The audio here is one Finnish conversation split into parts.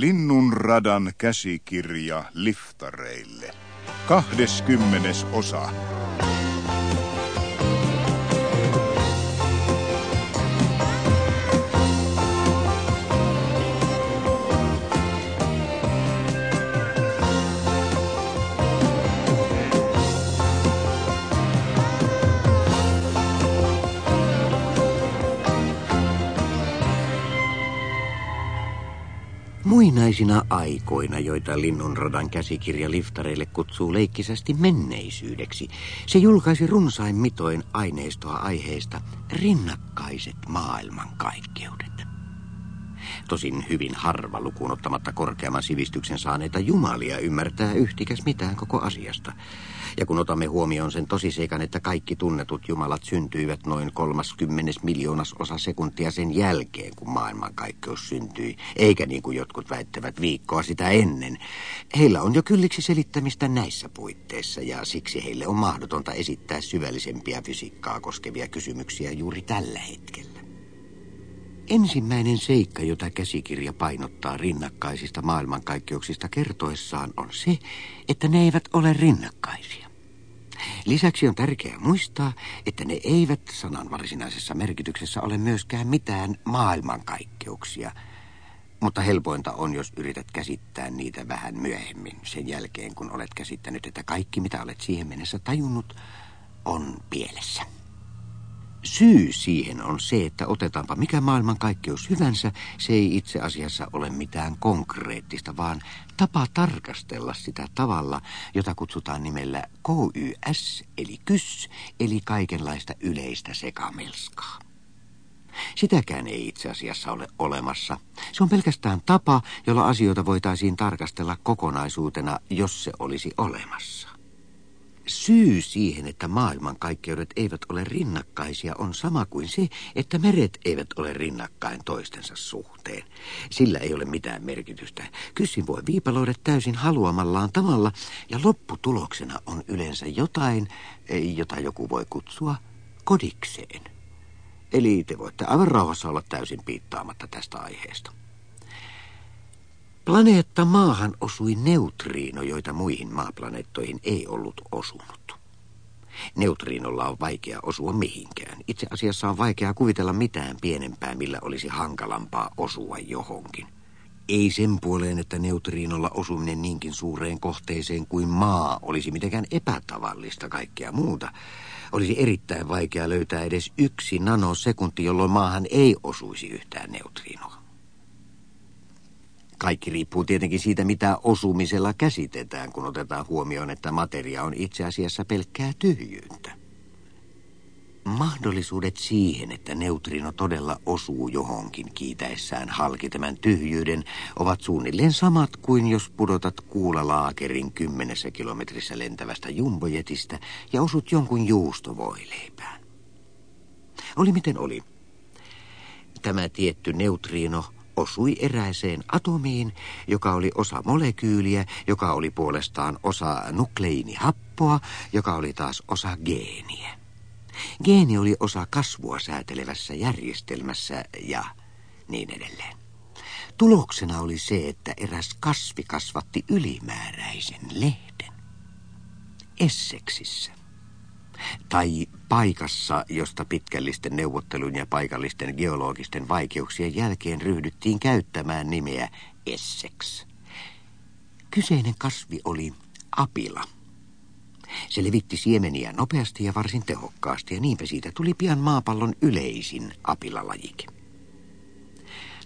Linnunradan käsikirja liftareille. 20. osa. Muinaisina aikoina, joita Linnunradan käsikirja liftareille kutsuu leikkisästi menneisyydeksi, se julkaisi runsain mitoin aineistoa aiheesta Rinnakkaiset maailmankaikkeudet. Tosin hyvin harva lukuun ottamatta korkeamman sivistyksen saaneita jumalia ymmärtää yhtikäs mitään koko asiasta. Ja kun otamme huomioon sen tosiseikan, että kaikki tunnetut jumalat syntyivät noin 30 miljoonas osa sekuntia sen jälkeen, kun maailmankaikkeus syntyi, eikä niin kuin jotkut väittävät viikkoa sitä ennen, heillä on jo kylliksi selittämistä näissä puitteissa ja siksi heille on mahdotonta esittää syvällisempiä fysiikkaa koskevia kysymyksiä juuri tällä hetkellä. Ensimmäinen seikka, jota käsikirja painottaa rinnakkaisista maailmankaikkeuksista kertoessaan, on se, että ne eivät ole rinnakkaisia. Lisäksi on tärkeää muistaa, että ne eivät sanan varsinaisessa merkityksessä ole myöskään mitään maailmankaikkeuksia. Mutta helpointa on, jos yrität käsittää niitä vähän myöhemmin, sen jälkeen kun olet käsittänyt, että kaikki mitä olet siihen mennessä tajunnut, on pielessä. Syy siihen on se, että otetaanpa mikä maailmankaikkeus hyvänsä, se ei itse asiassa ole mitään konkreettista, vaan tapa tarkastella sitä tavalla, jota kutsutaan nimellä KYS, eli kys, eli kaikenlaista yleistä sekamelskaa. Sitäkään ei itse asiassa ole olemassa. Se on pelkästään tapa, jolla asioita voitaisiin tarkastella kokonaisuutena, jos se olisi olemassa. Syy siihen, että maailmankaikkeudet eivät ole rinnakkaisia, on sama kuin se, että meret eivät ole rinnakkain toistensa suhteen. Sillä ei ole mitään merkitystä. Kyssin voi viipaloida täysin haluamallaan tavalla, ja lopputuloksena on yleensä jotain, jota joku voi kutsua kodikseen. Eli te voitte aivan rauhassa olla täysin piittaamatta tästä aiheesta. Planeetta maahan osui neutriino, joita muihin maaplaneettoihin ei ollut osunut. Neutriinolla on vaikea osua mihinkään. Itse asiassa on vaikea kuvitella mitään pienempää, millä olisi hankalampaa osua johonkin. Ei sen puoleen, että neutriinolla osuminen niinkin suureen kohteeseen kuin maa olisi mitenkään epätavallista kaikkea muuta. Olisi erittäin vaikea löytää edes yksi nanosekunti, jolloin maahan ei osuisi yhtään neutriinoa. Kaikki riippuu tietenkin siitä, mitä osumisella käsitetään, kun otetaan huomioon, että materia on itse asiassa pelkkää tyhjyyttä. Mahdollisuudet siihen, että neutrino todella osuu johonkin kiitäessään halki tämän tyhjyyden, ovat suunnilleen samat kuin jos pudotat kuulalaakerin kymmenessä kilometrissä lentävästä jumbojetistä ja osut jonkun juustovoileipään. Oli miten oli. Tämä tietty neutrino osui eräiseen atomiin, joka oli osa molekyyliä, joka oli puolestaan osa nukleiinihappoa, joka oli taas osa geeniä. Geeni oli osa kasvua säätelevässä järjestelmässä ja niin edelleen. Tuloksena oli se, että eräs kasvi kasvatti ylimääräisen lehden. Esseksissä tai paikassa, josta pitkällisten neuvottelun ja paikallisten geologisten vaikeuksien jälkeen ryhdyttiin käyttämään nimeä Essex. Kyseinen kasvi oli apila. Se levitti siemeniä nopeasti ja varsin tehokkaasti ja niinpä siitä tuli pian maapallon yleisin apilalajike.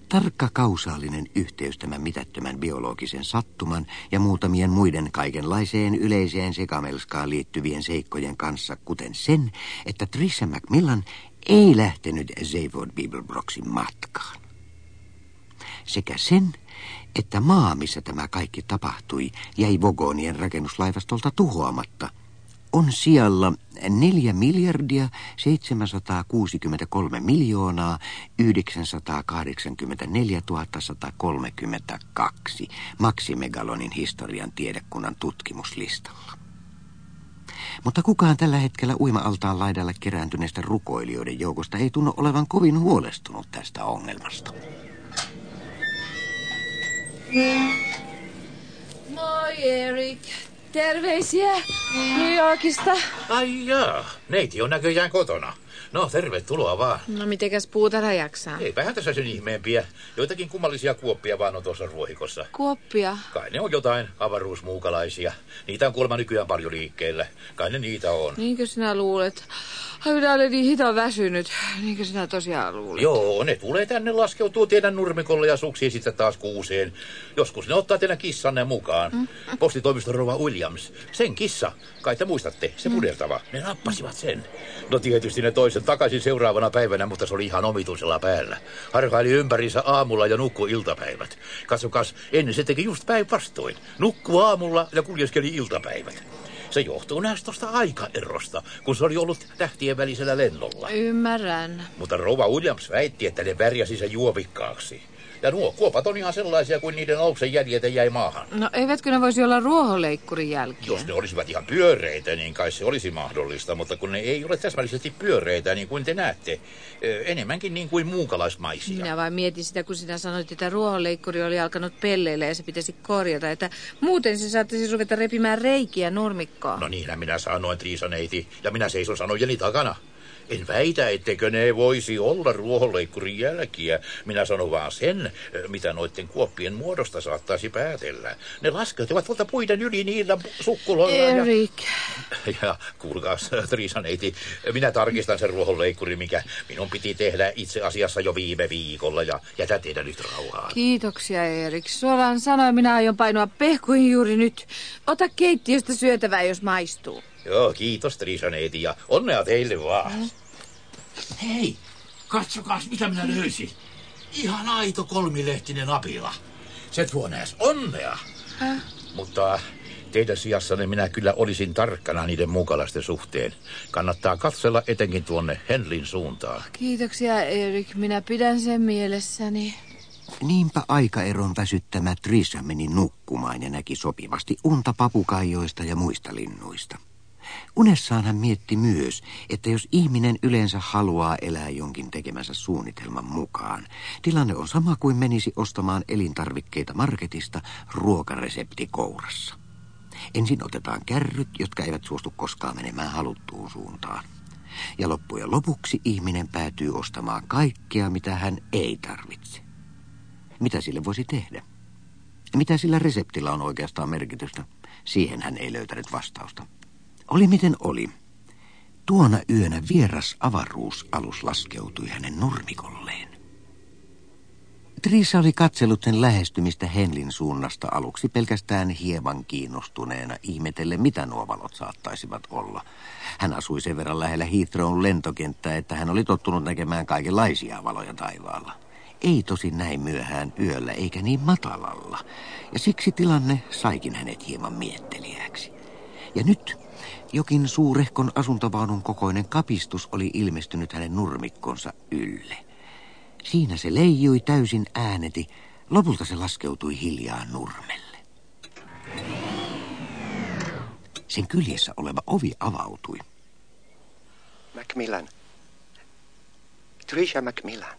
Tarkka kausaalinen yhteys tämän mitättömän biologisen sattuman ja muutamien muiden kaikenlaiseen yleiseen sekamelskaan liittyvien seikkojen kanssa, kuten sen, että Trisha Macmillan ei lähtenyt Zavod Bibelbroxin matkaan. Sekä sen, että maa, missä tämä kaikki tapahtui, jäi Vogonien rakennuslaivastolta tuhoamatta – on sijalla 4 miljardia 763 miljoonaa 984 132 Maximegalonin historian tiedekunnan tutkimuslistalla. Mutta kukaan tällä hetkellä uima-altaan laidalla kerääntyneistä rukoilijoiden joukosta ei tunnu olevan kovin huolestunut tästä ongelmasta. Moi Erik. Terveisiä New Yorkista. Ai jaa, neiti on näköjään kotona. No, tervetuloa vaan. No mitenkäs puutarha jaksaa? Eipähän tässä sen ihmeempiä. Joitakin kummallisia kuoppia vaan on tuossa ruohikossa. Kuoppia. Kai ne on jotain avaruusmuukalaisia. Niitä on kuulemma nykyään paljon liikkeellä. Kai ne niitä on. Niinkö sinä luulet? Ai minä olen niin hito väsynyt. Niinkö sinä tosiaan luulet? Joo, ne tulee tänne laskeutuu teidän nurmikolle ja suksii sitten taas kuuseen. Joskus ne ottaa teidän kissanne mukaan. Mm. Postitoimiston Rova Williams. Sen kissa, kai te muistatte, se mm. punertava. Ne nappasivat sen. No tietysti ne toisen takaisin seuraavana päivänä, mutta se oli ihan omituisella päällä. Harhaili ympärinsä aamulla ja nukkui iltapäivät. Katsokas, ennen se teki just päinvastoin. Nukkui aamulla ja kuljeskeli iltapäivät. Se johtuu näistä tuosta aikaerosta, kun se oli ollut tähtien välisellä lennolla. Ymmärrän. Mutta Rova Williams väitti, että ne värjäsi sen juovikkaaksi. Ja nuo kuopat on ihan sellaisia kuin niiden aluksen jäljeltä jäi maahan. No eivätkö ne voisi olla ruohonleikkurin jälkiä? Jos ne olisivat ihan pyöreitä, niin kai se olisi mahdollista, mutta kun ne ei ole täsmällisesti pyöreitä, niin kuin te näette, enemmänkin niin kuin muukalaismaisia. Minä vain mietin sitä, kun sinä sanoit, että ruohonleikkuri oli alkanut pelleillä ja se pitäisi korjata, että muuten se saattaisi ruveta repimään reikiä nurmikkoon. No niinhän minä sanoin, Triisa-neiti, ja minä seison sanojeni takana. En väitä, etteikö ne voisi olla ruohonleikkurin jälkiä. Minä sanon vaan sen, mitä noiden kuoppien muodosta saattaisi päätellä. Ne laskeutuvat tuolta puiden yli niillä sukkuloilla. Erik. Ja, ja kuulkaas, Triisaneiti, minä tarkistan sen ruohonleikkurin, mikä minun piti tehdä itse asiassa jo viime viikolla. Ja jätä teidän nyt rauhaa. Kiitoksia, Erik. Suoraan sanoin, minä aion painoa pehkuihin juuri nyt. Ota keittiöstä syötävää, jos maistuu. Joo, kiitos Trisaneiti ja onnea teille vaan. Mm. Hei, katsokaas mitä minä löysin. Ihan aito kolmilehtinen apila. Se tuo näes onnea. Häh? Mutta teidän sijassanne minä kyllä olisin tarkkana niiden mukalaisten suhteen. Kannattaa katsella etenkin tuonne Henlin suuntaan. Kiitoksia, Erik. Minä pidän sen mielessäni. Niinpä aikaeron väsyttämä Trisha meni nukkumaan ja näki sopivasti unta papukaijoista ja muista linnuista. Unessaan hän mietti myös, että jos ihminen yleensä haluaa elää jonkin tekemänsä suunnitelman mukaan, tilanne on sama kuin menisi ostamaan elintarvikkeita marketista ruokaresepti kourassa. Ensin otetaan kärryt, jotka eivät suostu koskaan menemään haluttuun suuntaan. Ja loppujen lopuksi ihminen päätyy ostamaan kaikkea, mitä hän ei tarvitse. Mitä sille voisi tehdä? Mitä sillä reseptillä on oikeastaan merkitystä? Siihen hän ei löytänyt vastausta. Oli miten oli. Tuona yönä vieras avaruusalus laskeutui hänen nurmikolleen. Triisa oli katsellut sen lähestymistä Henlin suunnasta aluksi pelkästään hieman kiinnostuneena ihmetelle, mitä nuo valot saattaisivat olla. Hän asui sen verran lähellä Heathrown lentokenttää, että hän oli tottunut näkemään kaikenlaisia valoja taivaalla. Ei tosi näin myöhään yöllä eikä niin matalalla, ja siksi tilanne saikin hänet hieman miettelijäksi. Ja nyt jokin suurehkon asuntovaunun kokoinen kapistus oli ilmestynyt hänen nurmikkonsa ylle. Siinä se leijui täysin ääneti. Lopulta se laskeutui hiljaa nurmelle. Sen kyljessä oleva ovi avautui. Macmillan. Trisha Macmillan.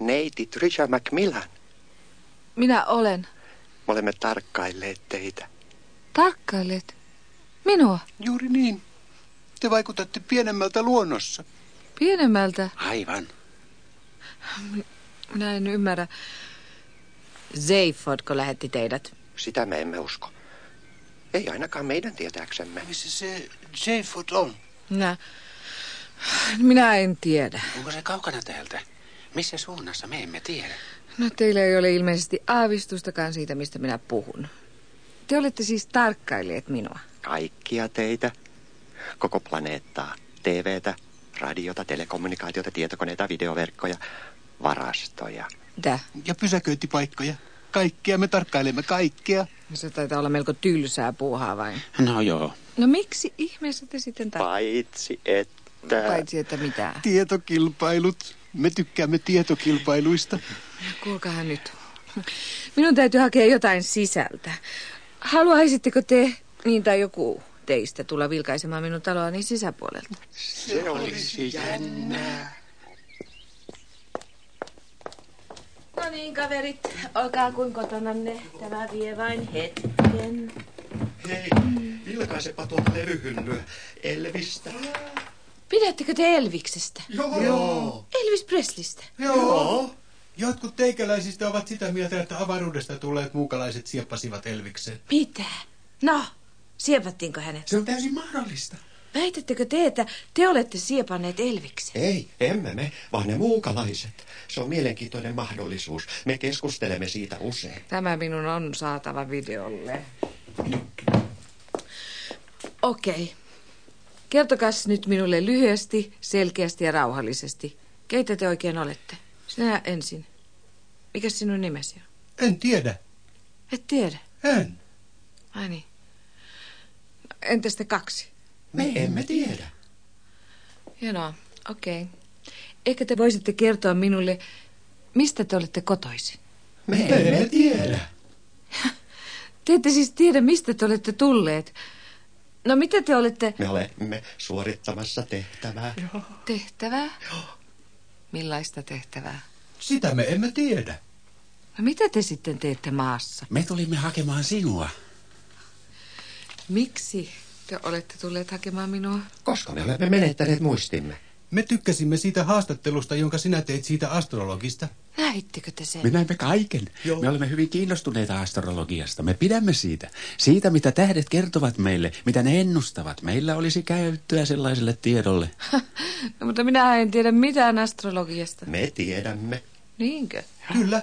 Neiti Trisha Macmillan. Minä olen. Me olemme tarkkailleet teitä. Tarkkailet? Minua? Juuri niin. Te vaikutatte pienemmältä luonnossa. Pienemmältä? Aivan. Minä en ymmärrä. Zayfordko lähetti teidät? Sitä me emme usko. Ei ainakaan meidän tietääksemme. Missä se Zayford on? Minä... Minä en tiedä. Onko se kaukana täältä? Missä suunnassa me emme tiedä. No teillä ei ole ilmeisesti aavistustakaan siitä, mistä minä puhun. Te olette siis tarkkailleet minua. Kaikkia teitä. Koko planeettaa. TVtä, radiota, telekommunikaatiota, tietokoneita, videoverkkoja, varastoja. Mitä? Ja pysäköintipaikkoja. Kaikkia me tarkkailemme kaikkea. Se taitaa olla melko tylsää puuhaa vain. No joo. No miksi ihmeessä te sitten tarkkailette? Paitsi että... Paitsi että mitä? Tietokilpailut. Me tykkäämme tietokilpailuista. Kuulkaa nyt. Minun täytyy hakea jotain sisältä. Haluaisitteko te, niin tai joku teistä, tulla vilkaisemaan minun taloani sisäpuolelta? Se olisi jännää. No niin, kaverit, olkaa kuin kotonanne. Tämä vie vain hetken. Hei, vilkaisepa tuota levyhyllyä. Elvistä. Pidättekö te Elviksestä? Joo. Elvis Preslistä? Joo. Jotkut teikäläisistä ovat sitä mieltä, että avaruudesta tulleet muukalaiset sieppasivat Elviksen. Mitä? No, siepattiinko hänet? Se on täysin mahdollista. Väitättekö te, että te olette siepanneet Elviksen? Ei, emme me, vaan ne muukalaiset. Se on mielenkiintoinen mahdollisuus. Me keskustelemme siitä usein. Tämä minun on saatava videolle. Okei. Kertokas nyt minulle lyhyesti, selkeästi ja rauhallisesti. Keitä te oikein olette? Sinä ensin. Mikä sinun nimesi on? En tiedä. Et tiedä. En. Ai niin. No, entäs te kaksi? Me emme tiedä. Hienoa. Okei. Ehkä te voisitte kertoa minulle, mistä te olette kotoisin. Me emme tiedä. Te ette siis tiedä, mistä te olette tulleet. No mitä te olette... Me olemme suorittamassa tehtävää. Tehtävää? Millaista tehtävää? Sitä me emme tiedä. No mitä te sitten teette maassa? Me tulimme hakemaan sinua. Miksi te olette tulleet hakemaan minua? Koska me olemme menettäneet muistimme. Me tykkäsimme siitä haastattelusta, jonka sinä teit siitä astrologista. Näittekö te sen? Me näimme kaiken. Joo. Me olemme hyvin kiinnostuneita astrologiasta. Me pidämme siitä. Siitä, mitä tähdet kertovat meille, mitä ne ennustavat. Meillä olisi käyttöä sellaiselle tiedolle. no, mutta minä en tiedä mitään astrologiasta. Me tiedämme. Niinkö? Kyllä.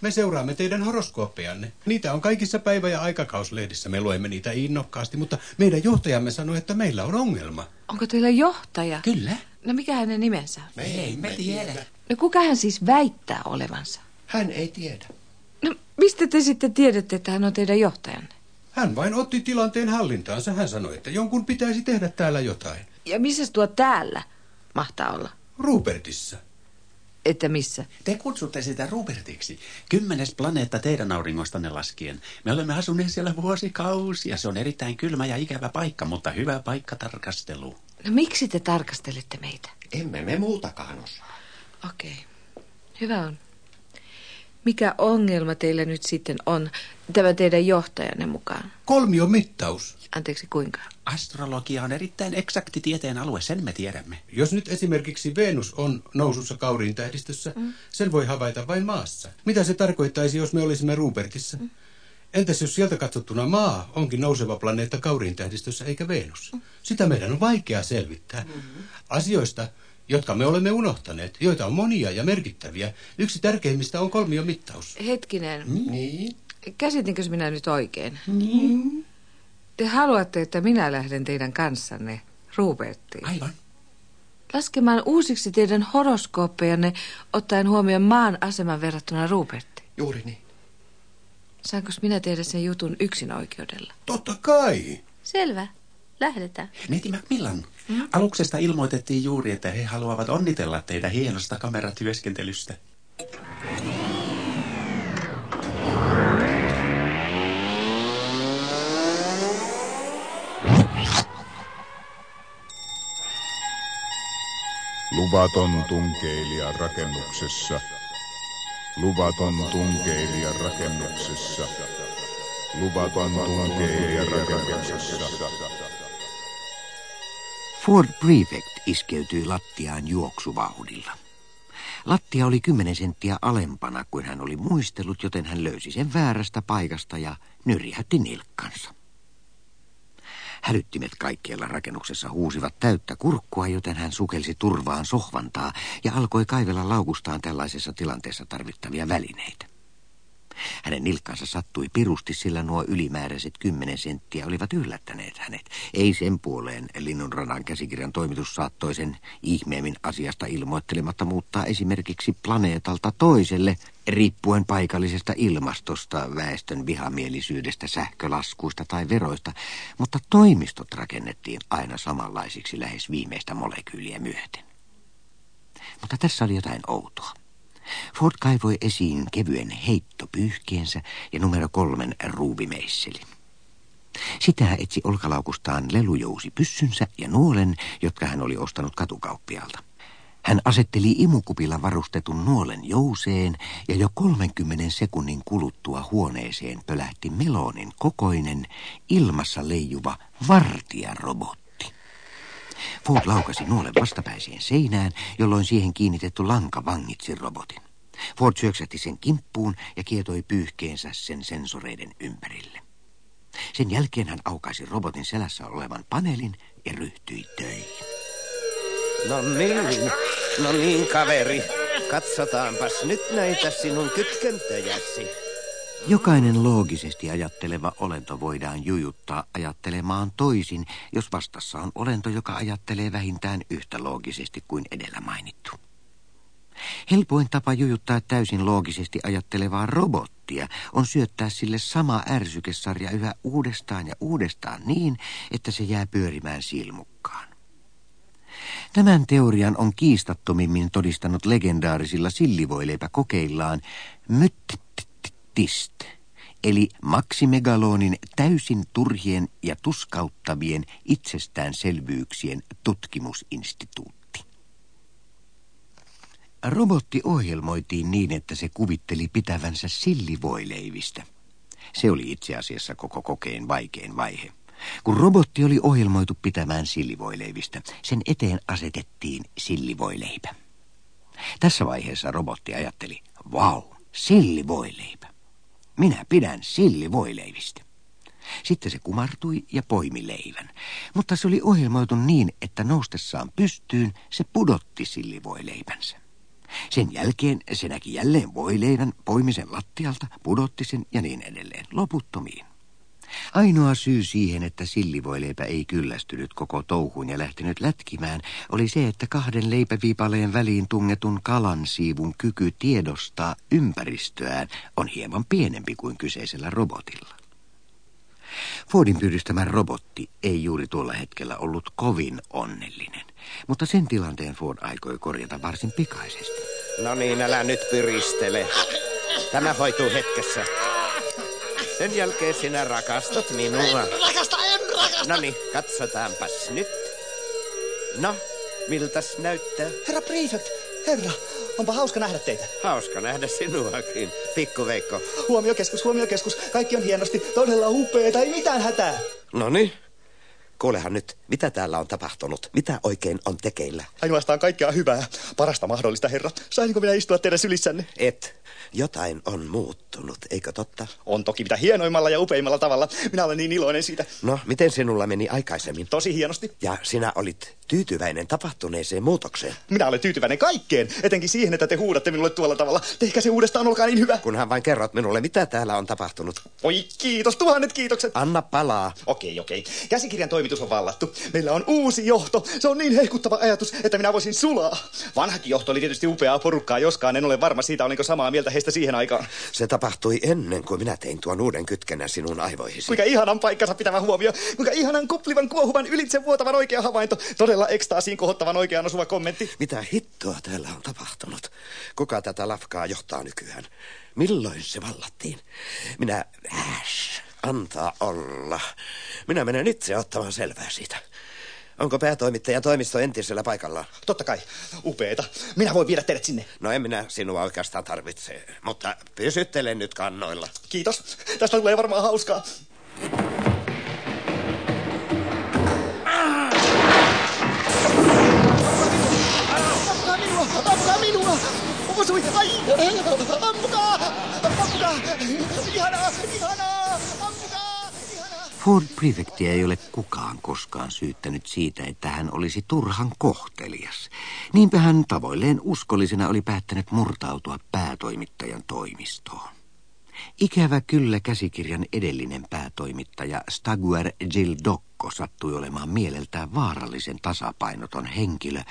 Me seuraamme teidän horoskooppejanne. Niitä on kaikissa päivä- ja aikakauslehdissä. Me luemme niitä innokkaasti, mutta meidän johtajamme sanoi, että meillä on ongelma. Onko teillä johtaja? Kyllä. No mikä hänen nimensä on? Me ei me tiedä. No kuka hän siis väittää olevansa? Hän ei tiedä. No mistä te sitten tiedätte, että hän on teidän johtajanne? Hän vain otti tilanteen hallintaansa. Hän sanoi, että jonkun pitäisi tehdä täällä jotain. Ja missä tuo täällä mahtaa olla? Rupertissa. Että missä? Te kutsutte sitä Rupertiksi. Kymmenes planeetta teidän auringostanne laskien. Me olemme asuneet siellä vuosikausia. Se on erittäin kylmä ja ikävä paikka, mutta hyvä paikka tarkastelu. No miksi te tarkastelette meitä? Emme me muutakaan osaa. Okei. Hyvä on. Mikä ongelma teillä nyt sitten on tämä teidän johtajanne mukaan? Kolmio mittaus. Anteeksi, kuinka? Astrologia on erittäin eksakti tieteen alue, sen me tiedämme. Jos nyt esimerkiksi Venus on nousussa kauriin tähdistössä, mm. sen voi havaita vain maassa. Mitä se tarkoittaisi, jos me olisimme Rupertissa? Mm. Entäs jos sieltä katsottuna maa onkin nouseva planeetta kauriin tähdistössä eikä Venus? Mm. Sitä meidän on vaikea selvittää. Mm-hmm. Asioista, jotka me olemme unohtaneet, joita on monia ja merkittäviä. Yksi tärkeimmistä on kolmiomittaus. Hetkinen. Mm? Niin. Käsitinkö minä nyt oikein? Niin. Te haluatte, että minä lähden teidän kanssanne Ruperttiin. Aivan. Laskemaan uusiksi teidän horoskooppejanne ottaen huomioon maan aseman verrattuna Ruperttiin. Juuri niin. Saanko minä tehdä sen jutun yksin oikeudella? Totta kai. Selvä. Lähdetään. Neiti Macmillan, mm? aluksesta ilmoitettiin juuri, että he haluavat onnitella teitä hienosta kameratyöskentelystä. Luvaton tunkeilija rakennuksessa. Luvaton tunkeilija rakennuksessa. Luvaton tunkeilija rakennuksessa. Ford Prefect iskeytyi lattiaan juoksuvauhdilla. Lattia oli kymmenen senttiä alempana kuin hän oli muistellut, joten hän löysi sen väärästä paikasta ja nyrjähti nilkkansa. Hälyttimet kaikkialla rakennuksessa huusivat täyttä kurkkua, joten hän sukelsi turvaan sohvantaa ja alkoi kaivella laukustaan tällaisessa tilanteessa tarvittavia välineitä. Hänen nilkkansa sattui pirusti, sillä nuo ylimääräiset kymmenen senttiä olivat yllättäneet hänet. Ei sen puoleen Linnunradan käsikirjan toimitus saattoi sen ihmeemmin asiasta ilmoittelematta muuttaa esimerkiksi planeetalta toiselle, riippuen paikallisesta ilmastosta, väestön vihamielisyydestä, sähkölaskuista tai veroista, mutta toimistot rakennettiin aina samanlaisiksi lähes viimeistä molekyyliä myöten. Mutta tässä oli jotain outoa. Ford kaivoi esiin kevyen heittopyyhkeensä ja numero kolmen ruuvimeisselin. Sitä etsi olkalaukustaan lelujousi pyssynsä ja nuolen, jotka hän oli ostanut katukauppialta. Hän asetteli imukupilla varustetun nuolen jouseen ja jo 30 sekunnin kuluttua huoneeseen pölähti melonin kokoinen, ilmassa leijuva vartijarobotti. Ford laukasi nuolen vastapäiseen seinään, jolloin siihen kiinnitetty lanka vangitsi robotin. Ford syöksähti sen kimppuun ja kietoi pyyhkeensä sen sensoreiden ympärille. Sen jälkeen hän aukaisi robotin selässä olevan paneelin ja ryhtyi töihin. No niin, no niin kaveri. Katsotaanpas nyt näitä sinun kytkentöjäsi. Jokainen loogisesti ajatteleva olento voidaan jujuttaa ajattelemaan toisin, jos vastassa on olento, joka ajattelee vähintään yhtä loogisesti kuin edellä mainittu. Helpoin tapa jujuttaa täysin loogisesti ajattelevaa robottia on syöttää sille sama ärsykesarja yhä uudestaan ja uudestaan niin, että se jää pyörimään silmukkaan. Tämän teorian on kiistattomimmin todistanut legendaarisilla sillivoileipäkokeillaan Myttist, eli Maximegalonin täysin turhien ja tuskauttavien itsestäänselvyyksien tutkimusinstituutti. Robotti ohjelmoitiin niin, että se kuvitteli pitävänsä sillivoileivistä. Se oli itse asiassa koko kokeen vaikein vaihe. Kun robotti oli ohjelmoitu pitämään sillivoileivistä, sen eteen asetettiin sillivoileipä. Tässä vaiheessa robotti ajatteli, vau, sillivoileipä. Minä pidän sillivoileivistä. Sitten se kumartui ja poimi leivän. Mutta se oli ohjelmoitu niin, että noustessaan pystyyn se pudotti sillivoileipänsä. Sen jälkeen se näki jälleen voileivän, poimi sen lattialta, pudotti sen ja niin edelleen, loputtomiin. Ainoa syy siihen, että sillivoileipä ei kyllästynyt koko touhuun ja lähtenyt lätkimään, oli se, että kahden leipäviipaleen väliin tungetun kalan siivun kyky tiedostaa ympäristöään on hieman pienempi kuin kyseisellä robotilla. Fordin pyydystämä robotti ei juuri tuolla hetkellä ollut kovin onnellinen, mutta sen tilanteen Ford aikoi korjata varsin pikaisesti. No niin, älä nyt pyristele. Tämä hoituu hetkessä. Sen jälkeen sinä rakastat minua. En rakasta, en rakasta. No niin, katsotaanpas nyt. No, miltäs näyttää? Herra Prefect, herra, onpa hauska nähdä teitä. Hauska nähdä sinuakin, pikkuveikko. Huomiokeskus, huomiokeskus, kaikki on hienosti, todella upeeta, ei mitään hätää. No niin. Kuulehan nyt, mitä täällä on tapahtunut? Mitä oikein on tekeillä? Ainoastaan kaikkea hyvää, parasta mahdollista, herra. Saisinko minä istua teidän sylissänne? Et. Jotain on muuttunut, eikö totta? On toki mitä hienoimmalla ja upeimmalla tavalla. Minä olen niin iloinen siitä. No, miten sinulla meni aikaisemmin? Tosi hienosti. Ja sinä olit tyytyväinen tapahtuneeseen muutokseen. Minä olen tyytyväinen kaikkeen, etenkin siihen, että te huudatte minulle tuolla tavalla. Tehkää se uudestaan, olkaa niin hyvä. Kunhan vain kerrot minulle, mitä täällä on tapahtunut. Oi kiitos, tuhannet kiitokset. Anna palaa. Okei, okei. Käsikirjan toimitus on vallattu. Meillä on uusi johto. Se on niin hehkuttava ajatus, että minä voisin sulaa. Vanhakin johto oli tietysti upeaa porukkaa, joskaan en ole varma siitä, olinko samaa mieltä heistä siihen aikaan. Se tapahtui ennen kuin minä tein tuon uuden kytkennän sinun aivoihisi. Kuinka ihanan paikkansa pitävä huomio. Kuinka ihanan kuplivan kuohuvan ylitse vuotavan oikea havainto. Todella ekstaasiin kohottavan oikean osuva kommentti. Mitä hittoa täällä on tapahtunut? Kuka tätä lafkaa johtaa nykyään? Milloin se vallattiin? Minä... Äsh, antaa olla. Minä menen itse ottamaan selvää siitä. Onko päätoimittaja toimisto entisellä paikallaan? Totta kai. Upeeta. Minä voin viedä teidät sinne. No en minä sinua oikeastaan tarvitse, mutta pysyttele nyt kannoilla. Kiitos. Tästä tulee varmaan hauskaa. Osui! Ai! Ampukaa! Ampukaa! Ihanaa! Ihanaa! Ford Prefectia ei ole kukaan koskaan syyttänyt siitä, että hän olisi turhan kohtelias. Niinpä hän tavoilleen uskollisena oli päättänyt murtautua päätoimittajan toimistoon. Ikävä kyllä käsikirjan edellinen päätoimittaja Staguer Gildocco sattui olemaan mieleltään vaarallisen tasapainoton henkilö,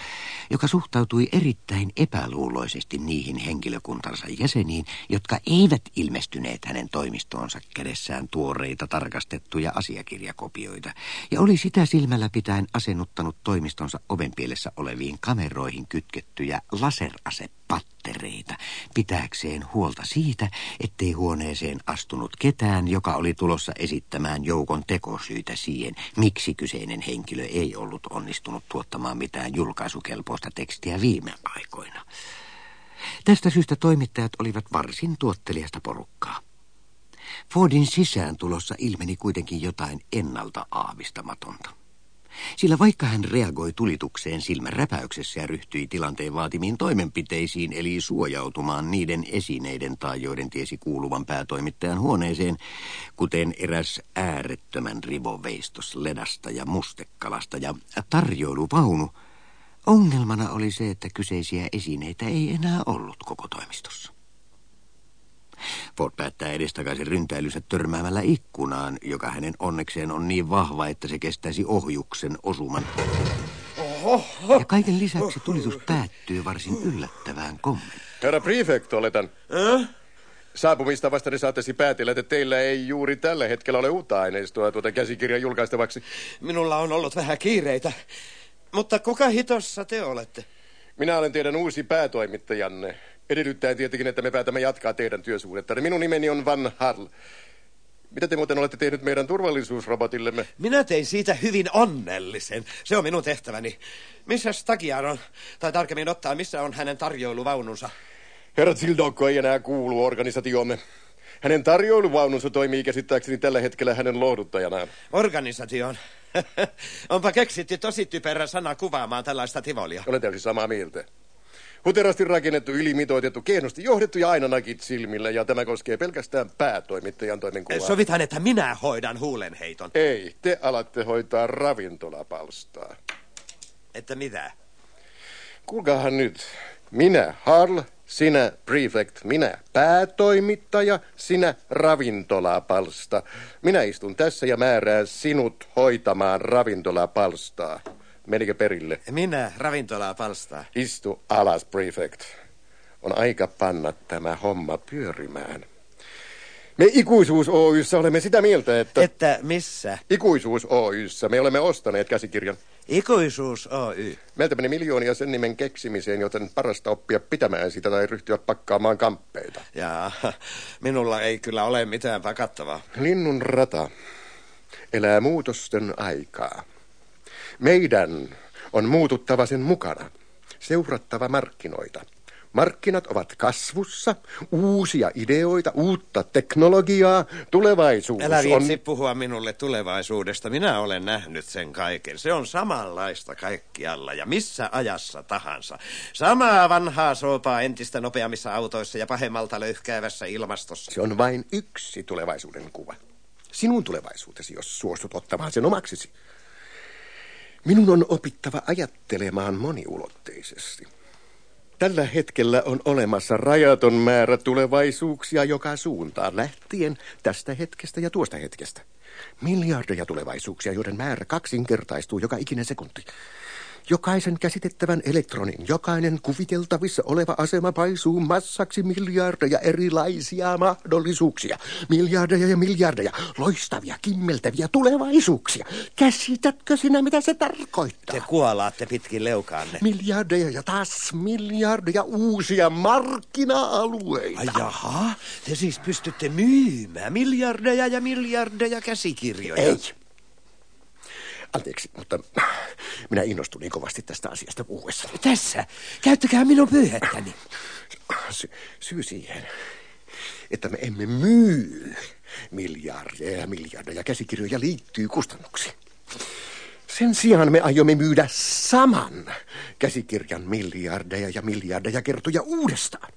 joka suhtautui erittäin epäluuloisesti niihin henkilökuntansa jäseniin, jotka eivät ilmestyneet hänen toimistoonsa kädessään tuoreita tarkastettuja asiakirjakopioita, ja oli sitä silmällä pitäen asennuttanut toimistonsa ovenpielessä oleviin kameroihin kytkettyjä laserasepatteja korttereita, pitääkseen huolta siitä, ettei huoneeseen astunut ketään, joka oli tulossa esittämään joukon tekosyitä siihen, miksi kyseinen henkilö ei ollut onnistunut tuottamaan mitään julkaisukelpoista tekstiä viime aikoina. Tästä syystä toimittajat olivat varsin tuottelijasta porukkaa. Fordin sisään tulossa ilmeni kuitenkin jotain ennalta aavistamatonta. Sillä vaikka hän reagoi tulitukseen silmän räpäyksessä ja ryhtyi tilanteen vaatimiin toimenpiteisiin, eli suojautumaan niiden esineiden tai joiden tiesi kuuluvan päätoimittajan huoneeseen, kuten eräs äärettömän rivoveistos ledasta ja mustekalasta ja tarjoiluvaunu, ongelmana oli se, että kyseisiä esineitä ei enää ollut koko toimistossa. Ford päättää edestakaisin ryntäilynsä törmäämällä ikkunaan, joka hänen onnekseen on niin vahva, että se kestäisi ohjuksen osuman. Ja kaiken lisäksi tulitus päättyy varsin yllättävään kommenttiin. Herra prefect, oletan. Äh? Saapumista vastani saattesi päätellä, että teillä ei juuri tällä hetkellä ole uutta aineistoa tuota käsikirjan julkaistavaksi. Minulla on ollut vähän kiireitä. Mutta kuka hitossa te olette? Minä olen teidän uusi päätoimittajanne. Edellyttää tietenkin, että me päätämme jatkaa teidän työsuhdetta. Minun nimeni on Van Harl. Mitä te muuten olette tehnyt meidän turvallisuusrobotillemme? Minä tein siitä hyvin onnellisen. Se on minun tehtäväni. Missä Stagiar on? Tai tarkemmin ottaa, missä on hänen tarjoiluvaununsa? Herra Zildokko ei enää kuulu organisatiomme. Hänen tarjoiluvaununsa toimii käsittääkseni tällä hetkellä hänen lohduttajanaan. Organisation? Onpa keksitty tosi typerä sana kuvaamaan tällaista tivolia. Olen täysin samaa mieltä. Huterasti rakennettu, ylimitoitettu, kehnosti johdettu ja aina nakit silmillä, ja tämä koskee pelkästään päätoimittajan toimenkuvaa. Sovithan, että minä hoidan huulenheiton. Ei, te alatte hoitaa ravintolapalstaa. Että mitä? Kuulkaahan nyt. Minä, Harl, sinä prefect, minä päätoimittaja, sinä ravintolapalsta. Minä istun tässä ja määrään sinut hoitamaan ravintolapalstaa. Menikö perille? Minä ravintolaa palstaa. Istu alas, prefect. On aika panna tämä homma pyörimään. Me Ikuisuus Oyssä olemme sitä mieltä, että... Että missä? Ikuisuus Oyssä. Me olemme ostaneet käsikirjan. Ikuisuus Oy. Meiltä meni miljoonia sen nimen keksimiseen, joten parasta oppia pitämään sitä tai ryhtyä pakkaamaan kamppeita. Ja minulla ei kyllä ole mitään pakattavaa. Linnun rata elää muutosten aikaa. Meidän on muututtava sen mukana, seurattava markkinoita. Markkinat ovat kasvussa, uusia ideoita, uutta teknologiaa, tulevaisuus Älä viitsi on... puhua minulle tulevaisuudesta. Minä olen nähnyt sen kaiken. Se on samanlaista kaikkialla ja missä ajassa tahansa. Samaa vanhaa soopaa entistä nopeammissa autoissa ja pahemmalta löyhkäävässä ilmastossa. Se on vain yksi tulevaisuuden kuva. Sinun tulevaisuutesi, jos suostut ottamaan sen omaksesi. Minun on opittava ajattelemaan moniulotteisesti. Tällä hetkellä on olemassa rajaton määrä tulevaisuuksia joka suuntaan, lähtien tästä hetkestä ja tuosta hetkestä. Miljardeja tulevaisuuksia, joiden määrä kaksinkertaistuu joka ikinen sekunti. Jokaisen käsitettävän elektronin, jokainen kuviteltavissa oleva asema paisuu massaksi miljardeja erilaisia mahdollisuuksia. Miljardeja ja miljardeja, loistavia, kimmeltäviä tulevaisuuksia. Käsitätkö sinä, mitä se tarkoittaa? Te kuolaatte pitkin leukaanne. Miljardeja ja taas miljardeja uusia markkina-alueita. Ai jaha, te siis pystytte myymään miljardeja ja miljardeja käsikirjoja. Ei. Anteeksi, mutta minä innostuin niin kovasti tästä asiasta puhuessa. Tässä, käyttäkää minun pyyhettäni. Sy- syy siihen, että me emme myy miljardeja ja miljardeja käsikirjoja liittyy kustannuksiin. Sen sijaan me aiomme myydä saman käsikirjan miljardeja ja miljardeja kertoja uudestaan.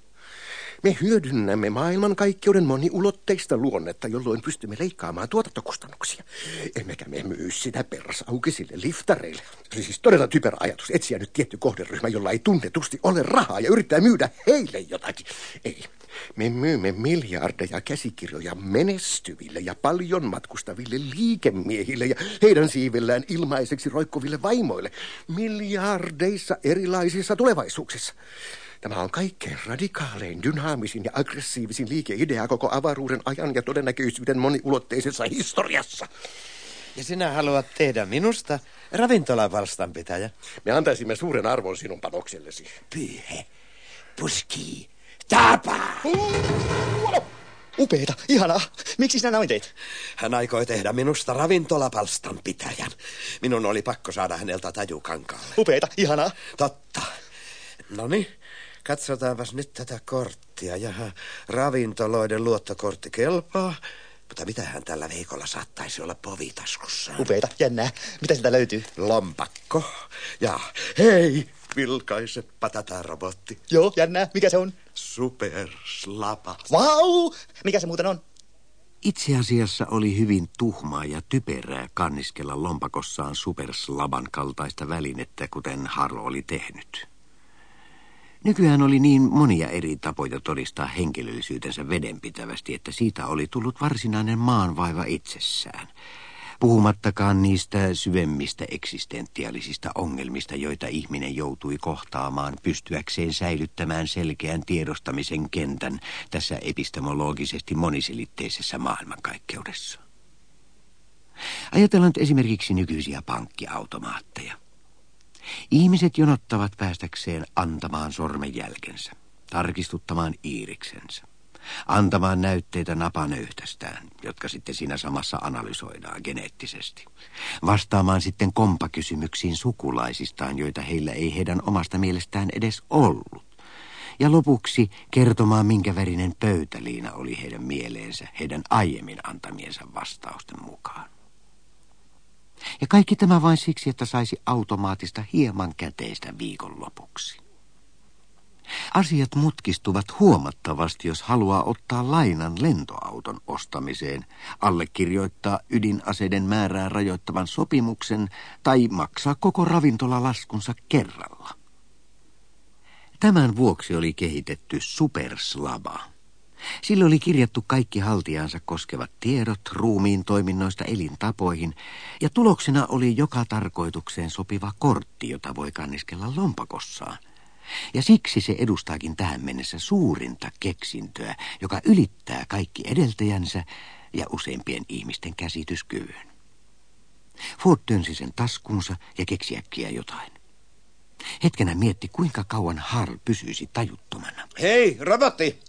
Me hyödynnämme maailmankaikkeuden moniulotteista luonnetta, jolloin pystymme leikkaamaan tuotantokustannuksia. Emmekä me myy sitä persaukisille liftareille. Se siis todella typerä ajatus etsiä nyt tietty kohderyhmä, jolla ei tunnetusti ole rahaa ja yrittää myydä heille jotakin. Ei. Me myymme miljardeja käsikirjoja menestyville ja paljon matkustaville liikemiehille ja heidän siivellään ilmaiseksi roikkuville vaimoille. Miljardeissa erilaisissa tulevaisuuksissa. Tämä on kaikkein radikaalein, dynaamisin ja aggressiivisin liikeidea koko avaruuden ajan ja todennäköisyyden moniulotteisessa historiassa. Ja sinä haluat tehdä minusta ravintolavalstanpitäjä. Me antaisimme suuren arvon sinun panoksellesi. Pyyhe. Puski, tapa! Upeeta, ihanaa. Miksi sinä noin teit? Hän aikoi tehdä minusta ravintolapalstan pitäjän. Minun oli pakko saada häneltä taju kankaalle. Upeeta, ihanaa. Totta. No niin, katsotaanpas nyt tätä korttia. Jaha, ravintoloiden luottokortti kelpaa. Mutta mitähän tällä veikolla saattaisi olla povitaskussa? Upeeta, jännää. Mitä sieltä löytyy? Lompakko. Ja hei, vilkaiseppa tätä robotti. Joo, jännää. Mikä se on? Superslapa. Vau! Mikä se muuten on? Itse asiassa oli hyvin tuhmaa ja typerää kanniskella lompakossaan superslaban kaltaista välinettä, kuten Harlo oli tehnyt. Nykyään oli niin monia eri tapoja todistaa henkilöllisyytensä vedenpitävästi, että siitä oli tullut varsinainen maanvaiva itsessään. Puhumattakaan niistä syvemmistä eksistentiaalisista ongelmista, joita ihminen joutui kohtaamaan pystyäkseen säilyttämään selkeän tiedostamisen kentän tässä epistemologisesti moniselitteisessä maailmankaikkeudessa. Ajatellaan esimerkiksi nykyisiä pankkiautomaatteja. Ihmiset jonottavat päästäkseen antamaan sormenjälkensä, tarkistuttamaan iiriksensä, antamaan näytteitä napanöyhtästään, jotka sitten siinä samassa analysoidaan geneettisesti, vastaamaan sitten kompakysymyksiin sukulaisistaan, joita heillä ei heidän omasta mielestään edes ollut. Ja lopuksi kertomaan, minkä värinen pöytäliina oli heidän mieleensä heidän aiemmin antamiensa vastausten mukaan. Ja kaikki tämä vain siksi, että saisi automaattista hieman käteistä viikonlopuksi. Asiat mutkistuvat huomattavasti, jos haluaa ottaa lainan lentoauton ostamiseen, allekirjoittaa ydinaseiden määrää rajoittavan sopimuksen tai maksaa koko ravintolalaskunsa kerralla. Tämän vuoksi oli kehitetty superslaba. Sillä oli kirjattu kaikki haltiaansa koskevat tiedot ruumiin toiminnoista elintapoihin, ja tuloksena oli joka tarkoitukseen sopiva kortti, jota voi kanniskella lompakossaan. Ja siksi se edustaakin tähän mennessä suurinta keksintöä, joka ylittää kaikki edeltäjänsä ja useimpien ihmisten käsityskyvyn. Ford työnsi sen taskunsa ja keksi äkkiä jotain. Hetkenä mietti, kuinka kauan Harl pysyisi tajuttomana. Hei, robotti!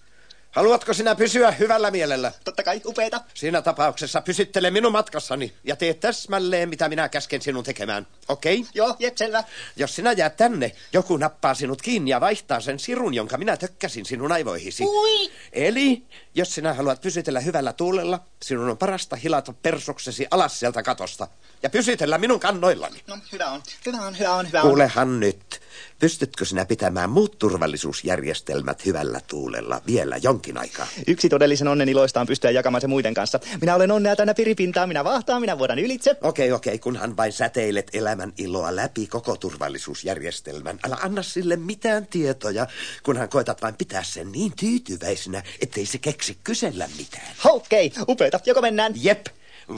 Haluatko sinä pysyä hyvällä mielellä? Totta kai, upeeta. Siinä tapauksessa pysyttele minun matkassani ja tee täsmälleen, mitä minä käsken sinun tekemään. Okei? Okay? Joo, jep, selvä. Jos sinä jäät tänne, joku nappaa sinut kiinni ja vaihtaa sen sirun, jonka minä tökkäsin sinun aivoihisi. Ui! Eli, jos sinä haluat pysytellä hyvällä tuulella, sinun on parasta hilata persoksesi alas sieltä katosta ja pysytellä minun kannoillani. No, hyvä on, hyvä on, hyvä on, hyvä on. Kuulehan nyt. Pystytkö sinä pitämään muut turvallisuusjärjestelmät hyvällä tuulella vielä jonkin aikaa? Yksi todellisen onnen iloista on pystyä jakamaan se muiden kanssa. Minä olen onnea tänä piripintaa, minä vahtaan, minä vuodan ylitse. Okei, okei, kunhan vain säteilet elämän iloa läpi koko turvallisuusjärjestelmän. Älä anna sille mitään tietoja, kunhan koetat vain pitää sen niin tyytyväisenä, ettei se keksi kysellä mitään. Okei, okay, upeeta, joko mennään? Jep,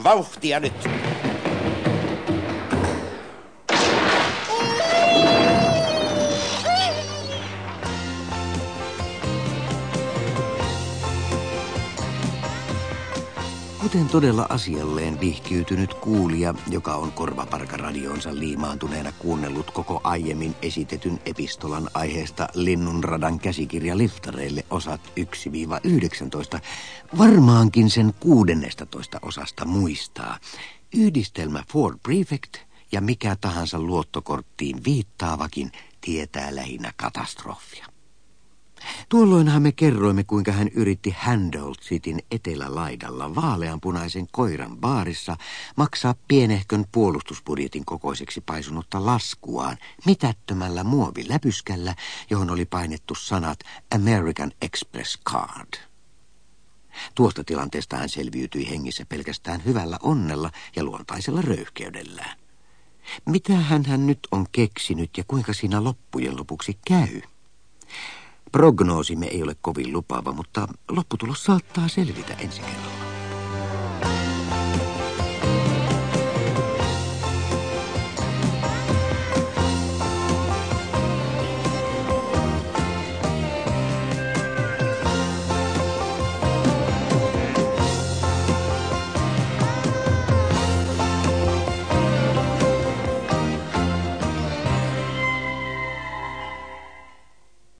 vauhtia nyt. Kuten todella asialleen vihkiytynyt kuulija, joka on korvaparkaradioonsa liimaantuneena kuunnellut koko aiemmin esitetyn epistolan aiheesta Linnunradan käsikirja liftareille osat 1-19, varmaankin sen 16 osasta muistaa. Yhdistelmä Ford Prefect ja mikä tahansa luottokorttiin viittaavakin tietää lähinnä katastrofia. Tuolloinhan me kerroimme, kuinka hän yritti Handold Cityn etelälaidalla vaaleanpunaisen koiran baarissa maksaa pienehkön puolustusbudjetin kokoiseksi paisunutta laskuaan mitättömällä muoviläpyskällä, johon oli painettu sanat American Express Card. Tuosta tilanteesta hän selviytyi hengissä pelkästään hyvällä onnella ja luontaisella röyhkeydellään. Mitä hän, nyt on keksinyt ja kuinka siinä loppujen lopuksi käy? Prognoosimme ei ole kovin lupaava, mutta lopputulos saattaa selvitä ensi kerralla.